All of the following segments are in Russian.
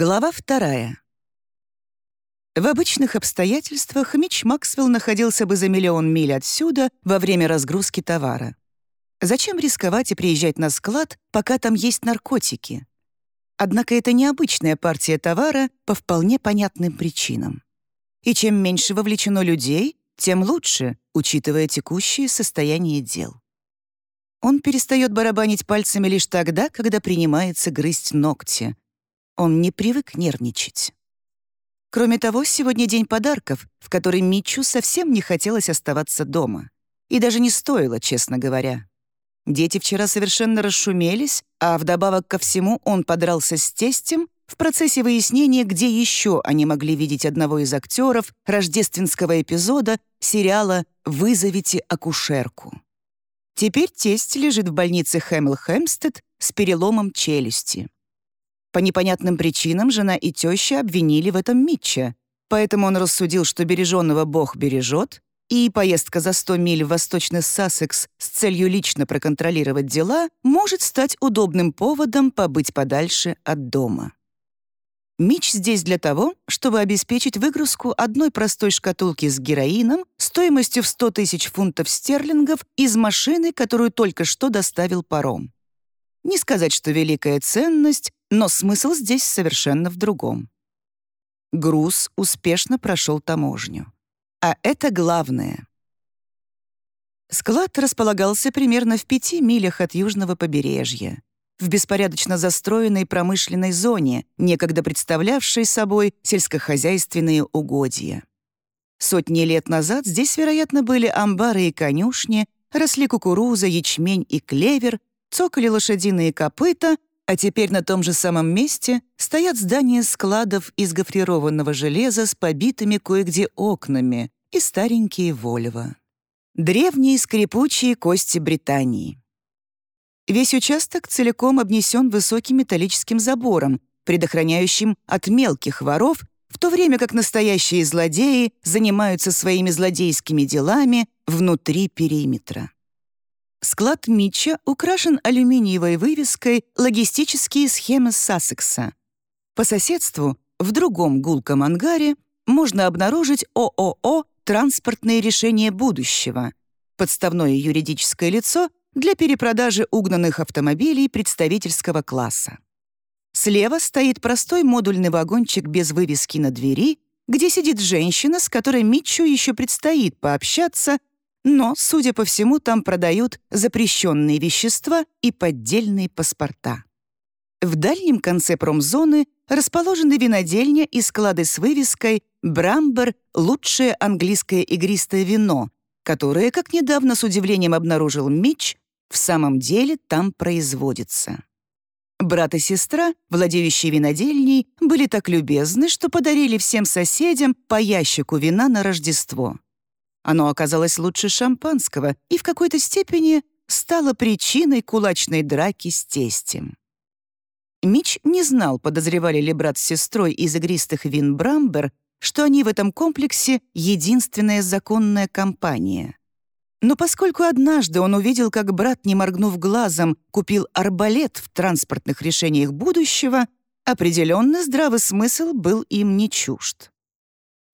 Глава вторая. В обычных обстоятельствах Митч Максвелл находился бы за миллион миль отсюда во время разгрузки товара. Зачем рисковать и приезжать на склад, пока там есть наркотики? Однако это необычная партия товара по вполне понятным причинам. И чем меньше вовлечено людей, тем лучше, учитывая текущее состояние дел. Он перестает барабанить пальцами лишь тогда, когда принимается грызть ногти — он не привык нервничать. Кроме того, сегодня день подарков, в который Митчу совсем не хотелось оставаться дома. И даже не стоило, честно говоря. Дети вчера совершенно расшумелись, а вдобавок ко всему он подрался с тестем в процессе выяснения, где еще они могли видеть одного из актеров рождественского эпизода сериала «Вызовите акушерку». Теперь тесть лежит в больнице Хэмл Хэмстед с переломом челюсти. По непонятным причинам жена и теща обвинили в этом Митча, поэтому он рассудил, что береженного Бог бережет, и поездка за 100 миль в восточный Сассекс с целью лично проконтролировать дела может стать удобным поводом побыть подальше от дома. Мич здесь для того, чтобы обеспечить выгрузку одной простой шкатулки с героином стоимостью в 100 тысяч фунтов стерлингов из машины, которую только что доставил паром. Не сказать, что великая ценность, но смысл здесь совершенно в другом. Груз успешно прошел таможню. А это главное. Склад располагался примерно в пяти милях от южного побережья, в беспорядочно застроенной промышленной зоне, некогда представлявшей собой сельскохозяйственные угодья. Сотни лет назад здесь, вероятно, были амбары и конюшни, росли кукуруза, ячмень и клевер, цокали лошадиные копыта, а теперь на том же самом месте стоят здания складов из гофрированного железа с побитыми кое-где окнами и старенькие Вольво. Древние скрипучие кости Британии. Весь участок целиком обнесен высоким металлическим забором, предохраняющим от мелких воров, в то время как настоящие злодеи занимаются своими злодейскими делами внутри периметра. Склад Митча украшен алюминиевой вывеской «Логистические схемы Сассекса». По соседству, в другом гулком ангаре, можно обнаружить ООО «Транспортные решения будущего», подставное юридическое лицо для перепродажи угнанных автомобилей представительского класса. Слева стоит простой модульный вагончик без вывески на двери, где сидит женщина, с которой Митчу еще предстоит пообщаться но, судя по всему, там продают запрещенные вещества и поддельные паспорта. В дальнем конце промзоны расположены винодельня и склады с вывеской «Брамбер — лучшее английское игристое вино», которое, как недавно с удивлением обнаружил Митч, в самом деле там производится. Брат и сестра, владеющие винодельней, были так любезны, что подарили всем соседям по ящику вина на Рождество. Оно оказалось лучше шампанского и в какой-то степени стало причиной кулачной драки с тестем. Мич не знал, подозревали ли брат с сестрой из игристых вин Брамбер, что они в этом комплексе единственная законная компания. Но поскольку однажды он увидел, как брат, не моргнув глазом, купил арбалет в транспортных решениях будущего, определенно здравый смысл был им не чужд.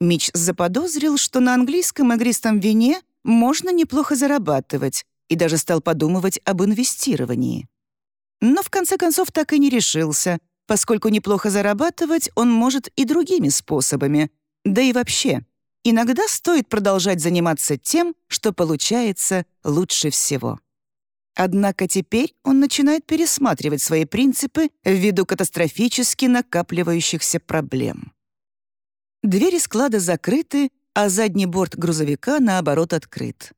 Мич заподозрил, что на английском игристом вине можно неплохо зарабатывать, и даже стал подумывать об инвестировании. Но в конце концов так и не решился, поскольку неплохо зарабатывать он может и другими способами. Да и вообще, иногда стоит продолжать заниматься тем, что получается лучше всего. Однако теперь он начинает пересматривать свои принципы ввиду катастрофически накапливающихся проблем. Двери склада закрыты, а задний борт грузовика, наоборот, открыт.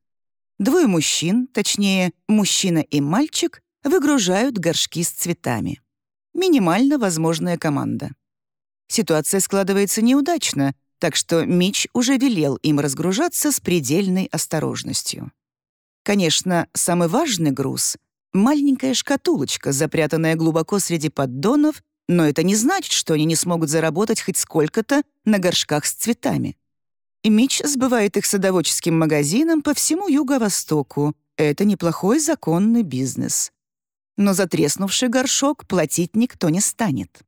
Двое мужчин, точнее, мужчина и мальчик, выгружают горшки с цветами. Минимально возможная команда. Ситуация складывается неудачно, так что Мич уже велел им разгружаться с предельной осторожностью. Конечно, самый важный груз — маленькая шкатулочка, запрятанная глубоко среди поддонов но это не значит, что они не смогут заработать хоть сколько-то на горшках с цветами. Мич сбывает их садоводческим магазинам по всему Юго-Востоку. Это неплохой законный бизнес. Но за треснувший горшок платить никто не станет.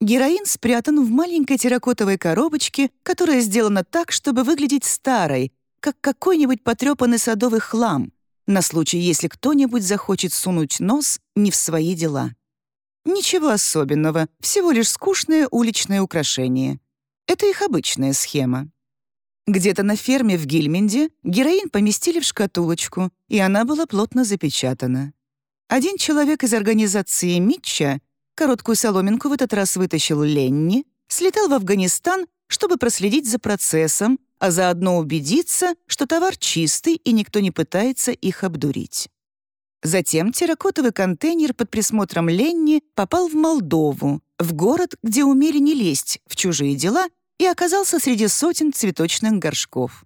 Героин спрятан в маленькой терракотовой коробочке, которая сделана так, чтобы выглядеть старой, как какой-нибудь потрепанный садовый хлам, на случай, если кто-нибудь захочет сунуть нос не в свои дела. Ничего особенного, всего лишь скучное уличное украшение. Это их обычная схема. Где-то на ферме в Гильменде героин поместили в шкатулочку, и она была плотно запечатана. Один человек из организации Митча короткую соломинку в этот раз вытащил Ленни, слетал в Афганистан, чтобы проследить за процессом, а заодно убедиться, что товар чистый и никто не пытается их обдурить. Затем терракотовый контейнер под присмотром Ленни попал в Молдову, в город, где умели не лезть в чужие дела и оказался среди сотен цветочных горшков.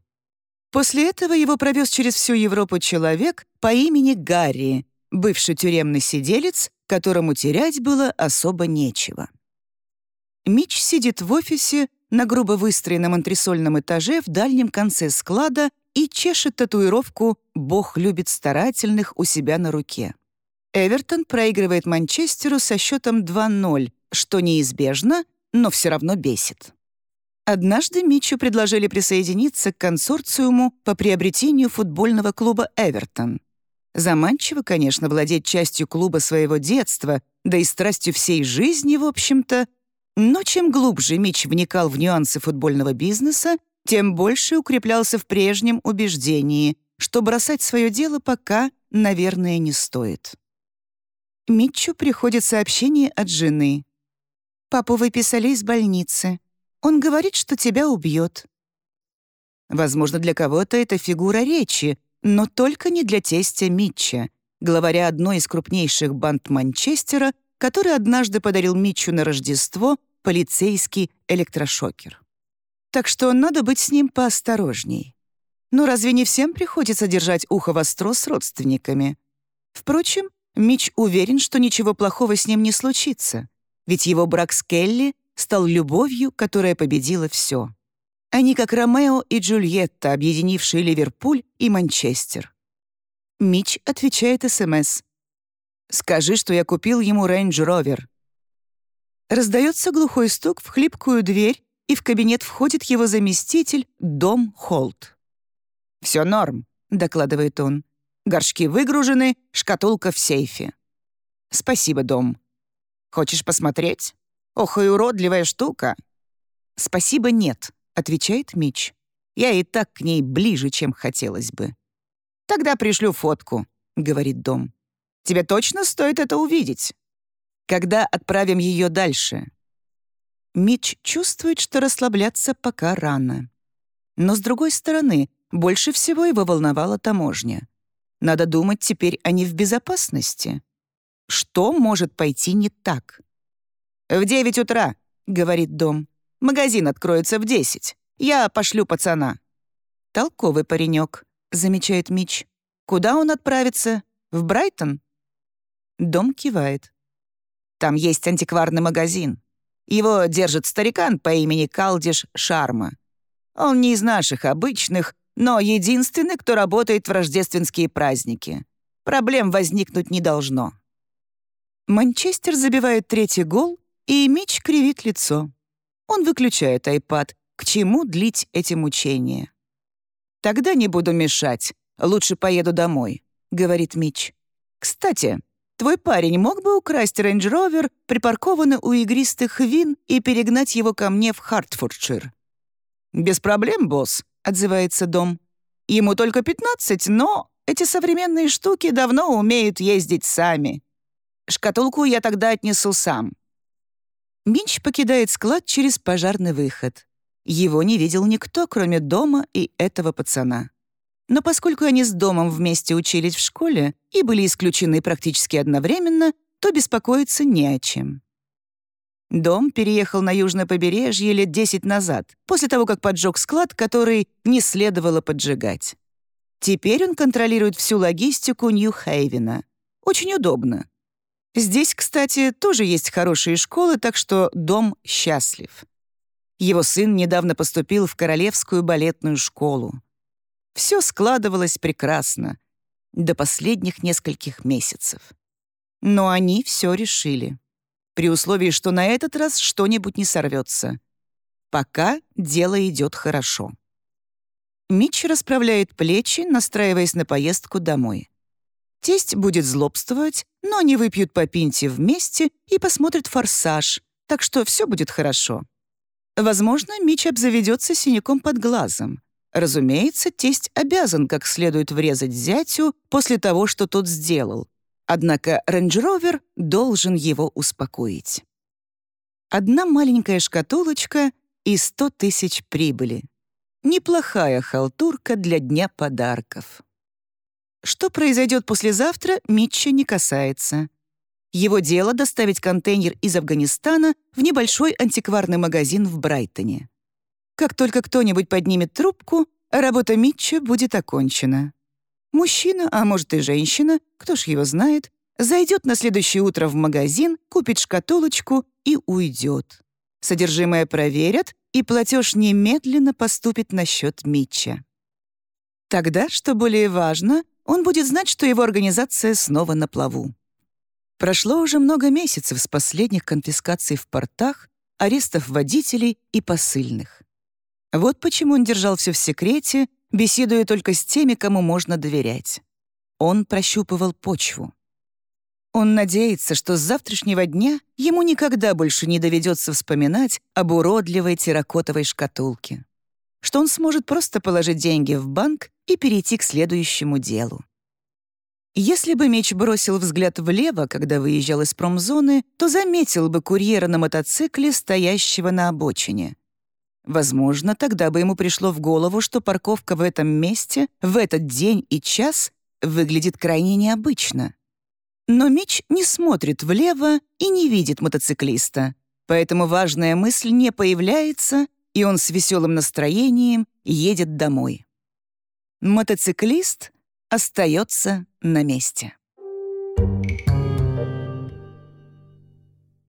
После этого его провез через всю Европу человек по имени Гарри, бывший тюремный сиделец, которому терять было особо нечего. Мич сидит в офисе на грубо выстроенном антресольном этаже в дальнем конце склада и чешет татуировку «Бог любит старательных» у себя на руке. Эвертон проигрывает Манчестеру со счетом 2-0, что неизбежно, но все равно бесит. Однажды Митчу предложили присоединиться к консорциуму по приобретению футбольного клуба «Эвертон». Заманчиво, конечно, владеть частью клуба своего детства, да и страстью всей жизни, в общем-то, но чем глубже Митч вникал в нюансы футбольного бизнеса, тем больше укреплялся в прежнем убеждении, что бросать свое дело пока, наверное, не стоит. Митчу приходит сообщение от жены. «Папу выписали из больницы. Он говорит, что тебя убьет». Возможно, для кого-то это фигура речи, но только не для тестя Митча, главаря одной из крупнейших банд Манчестера, который однажды подарил Митчу на Рождество полицейский электрошокер так что надо быть с ним поосторожней. Но разве не всем приходится держать ухо востро с родственниками? Впрочем, Митч уверен, что ничего плохого с ним не случится, ведь его брак с Келли стал любовью, которая победила все. Они как Ромео и Джульетта, объединившие Ливерпуль и Манчестер. Митч отвечает СМС. «Скажи, что я купил ему рейндж-ровер». Раздается глухой стук в хлипкую дверь, и в кабинет входит его заместитель Дом Холт. «Все норм», — докладывает он. «Горшки выгружены, шкатулка в сейфе». «Спасибо, Дом». «Хочешь посмотреть? Ох и уродливая штука». «Спасибо, нет», — отвечает Мич. «Я и так к ней ближе, чем хотелось бы». «Тогда пришлю фотку», — говорит Дом. «Тебе точно стоит это увидеть?» «Когда отправим ее дальше?» Митч чувствует, что расслабляться пока рано. Но, с другой стороны, больше всего его волновала таможня. Надо думать теперь о не в безопасности. Что может пойти не так? «В девять утра», — говорит дом. «Магазин откроется в десять. Я пошлю пацана». «Толковый паренек», — замечает Мич. «Куда он отправится? В Брайтон?» Дом кивает. «Там есть антикварный магазин. Его держит старикан по имени Калдиш Шарма. Он не из наших обычных, но единственный, кто работает в рождественские праздники. Проблем возникнуть не должно. Манчестер забивает третий гол, и Мич кривит лицо. Он выключает айпад. К чему длить эти мучения? «Тогда не буду мешать. Лучше поеду домой», — говорит Мич. «Кстати, Твой парень мог бы украсть рейндж-ровер, припаркованный у игристых вин, и перегнать его ко мне в Хартфордшир?» «Без проблем, босс», — отзывается Дом. «Ему только пятнадцать, но эти современные штуки давно умеют ездить сами. Шкатулку я тогда отнесу сам». Митч покидает склад через пожарный выход. Его не видел никто, кроме Дома и этого пацана. Но поскольку они с домом вместе учились в школе и были исключены практически одновременно, то беспокоиться не о чем. Дом переехал на южное побережье лет 10 назад, после того, как поджег склад, который не следовало поджигать. Теперь он контролирует всю логистику Нью-Хейвена. Очень удобно. Здесь, кстати, тоже есть хорошие школы, так что дом счастлив. Его сын недавно поступил в Королевскую балетную школу. Все складывалось прекрасно. До последних нескольких месяцев. Но они все решили. при условии, что на этот раз что-нибудь не сорвется. Пока дело идет хорошо. Митч расправляет плечи, настраиваясь на поездку домой. Тесть будет злобствовать, но они выпьют по пинте вместе и посмотрят «Форсаж», так что все будет хорошо. Возможно, Митч обзаведется синяком под глазом. Разумеется, тесть обязан как следует врезать зятю после того, что тот сделал. Однако рейндж-ровер должен его успокоить. Одна маленькая шкатулочка и сто тысяч прибыли. Неплохая халтурка для дня подарков. Что произойдет послезавтра, Митча не касается. Его дело доставить контейнер из Афганистана в небольшой антикварный магазин в Брайтоне. Как только кто-нибудь поднимет трубку, работа Митча будет окончена. Мужчина, а может и женщина, кто ж его знает, зайдет на следующее утро в магазин, купит шкатулочку и уйдет. Содержимое проверят, и платеж немедленно поступит на счет Митча. Тогда, что более важно, он будет знать, что его организация снова на плаву. Прошло уже много месяцев с последних конфискаций в портах, арестов водителей и посыльных. Вот почему он держал все в секрете, беседуя только с теми, кому можно доверять. Он прощупывал почву. Он надеется, что с завтрашнего дня ему никогда больше не доведется вспоминать об уродливой терракотовой шкатулке. Что он сможет просто положить деньги в банк и перейти к следующему делу. Если бы меч бросил взгляд влево, когда выезжал из промзоны, то заметил бы курьера на мотоцикле, стоящего на обочине. Возможно, тогда бы ему пришло в голову, что парковка в этом месте, в этот день и час выглядит крайне необычно. Но Мич не смотрит влево и не видит мотоциклиста, поэтому важная мысль не появляется, и он с веселым настроением едет домой. Мотоциклист остается на месте.